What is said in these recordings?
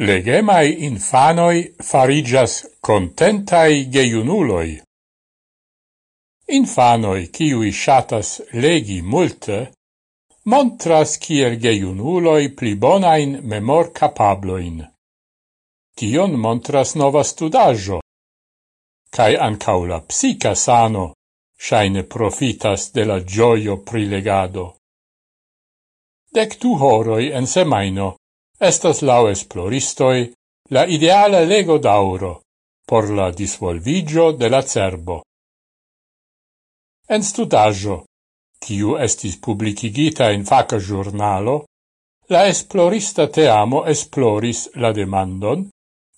Legemai infanoi farigias contentai geiunuloi. Infanoi kiui shatas legi multe, montras kiel geiunuloi pli bonain memor capabloin. Tion montras nova studajo. Cai ancau la psica sano shaine profitas de la gioio prilegado. Dec tu horoi en semaino estas lau esploristoi la ideala lego d'auro por la disvolvigio de la cerbo. En studaggio, kiu estis publicigita in faca giornalo, la esplorista teamo esploris la demandon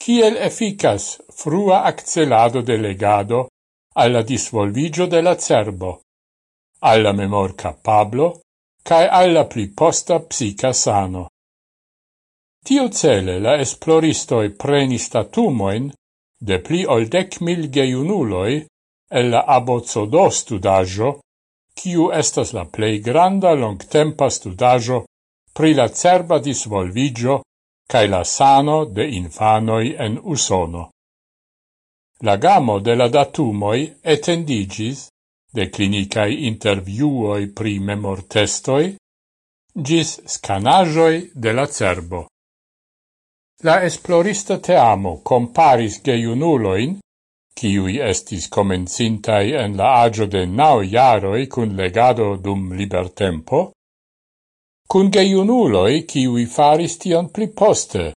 kiel efficas frua accelado de legado alla disvolvigio de la cerbo, alla memor capablo, cae alla pli posta psica sano. Tio cele la esploristoi prenis statumoin de pli ol dec mil geiunuloi el la abozodo studajo, kiu estas la plei granda longtempa studajo pri la cerba disvolvigio cae la sano de infanoi en usono. La gamo de la datumoi etendigis de clinicae interviuoi pri memortestoi gis scanajoi de la cerbo. La esplorista teamo comparis geiunuloin, kiui estis comencintai en la agio de nau iaroi cun legado dum libertempo, cun geiunuloi kiui faris tion pli poste,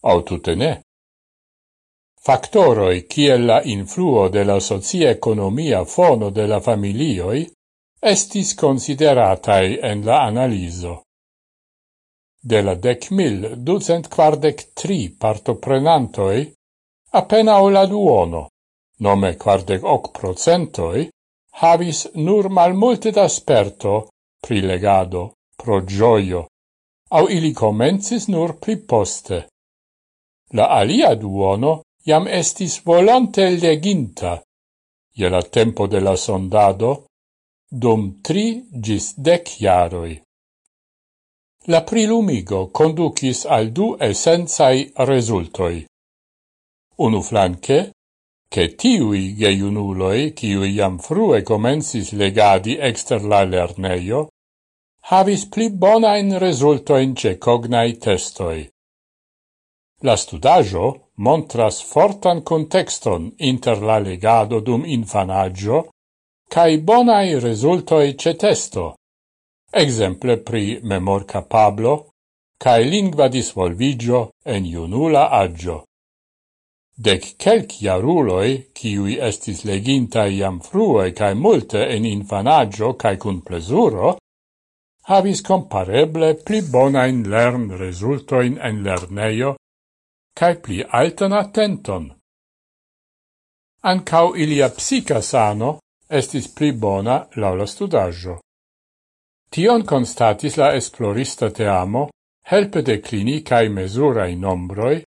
au tute ne. Factoroi kiel la influo de la socie-economia fono de la familioi estis consideratai en la analiso. De la dec mil ducent quardec tri partoprenantoi, appenao la duono, nome quardec hoc procentoi, havis nur mal multe d'asperto pri legado, pro gioio, au ili comencis nur pri poste. La alia duono iam estis volonte leginta, je la tempo de la sondado, dum tri gis dec jaroi. La prilumigo conducis al du essenzai resultoi. Unu flanque, che tiui geiunuloi, ciui iam frue comensis legadi exter la lerneio, havis pli bonain resultoin ce cognai testoi. La studajo montras fortan contexton inter la legado dum infanaggio cae bonai resultoi ce testo, exemple pri memor capablo, cae lingua disvolvigio en iunula agio. Dec celc iaruloi, ciui estis leginta iam frue cae multe en infanagio cae cun plesuro, havis compareble pli bonain lern resultoin en lerneio cae pli altan attenton. Ancau ilia psica sano estis pli bona laula studaggio. Tion constatis la esplorista teamo helpe de clinicae mesurai nombroi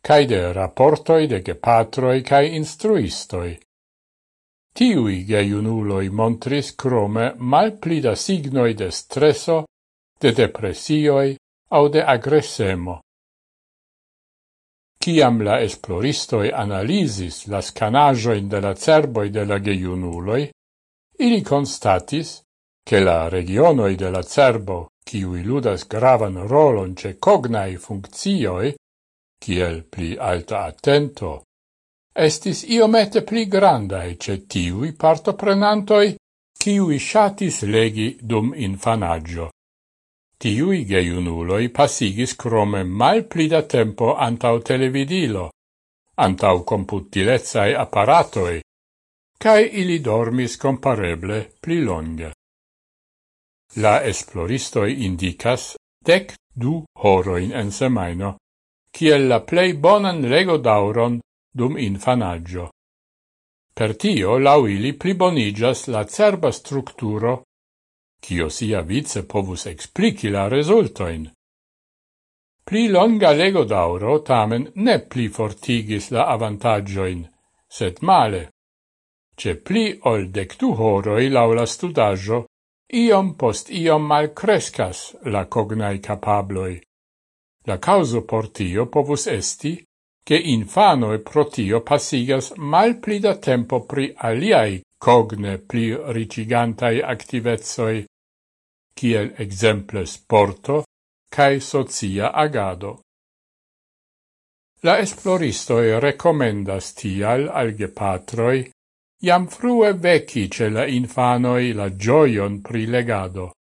cae de rapportoi de gepatroi cae instruistoi. Tiui geiunuloi montris crome mal plida signoi de streso, de depressioi au de agressemo. Ciam la esploristoi analisis la scanajoin de la cerboi de la geiunuloi, ili constatis che la regionoi de la cerbo, ciui ludas gravan rolon ce cognai funccioi, kiel pli alta attento, estis iomete pli grandae ce tiui partoprenantoi, ciui shatis legi dum infanaggio. Tiui geiunuloi passigis crome mal pli da tempo antau televidilo, antau computilezzae apparatoi, cae ili dormis compareble pli longe. La esploristoi indicas dec du horoin en semaino, kiel la plei bonan lego dauron dum infanaggio. Per tio lau ili plibonigas la cerba structuro, cio sia vice povus explici la resultoin. Pli longa lego d'auro tamen ne pli fortigis la avantagioin, sed male. Ce pli ol dectu horoi lau la studaggio, iom post iom malcrescas la cognai capabloi. La causo por tio povus esti, che infanoi pro tio mal pli da tempo pri aliai cogne pli ricigantai activezoi, kiel exemple sporto cae socia agado. La esploristoi recomendas tial al gepatroi Iam frue veci ce la infanoi la gioion pri legado.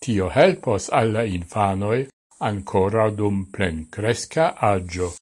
Tio helpos alla infanoi ancora dum plen cresca agio.